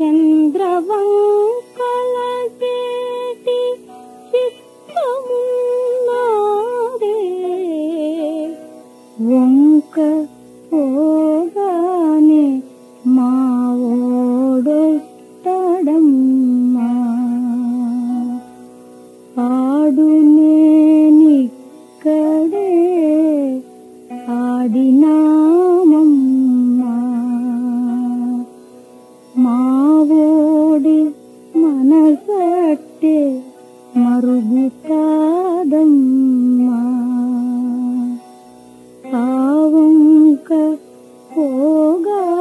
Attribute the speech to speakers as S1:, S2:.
S1: न्द्रवङ्कलेटि सिद्धे वङ्कोगणे मा ओडष्टडम् पाडुने करे पाडिनि పట్టే మరుగు కాదమ్మా. ఆవంక పోగా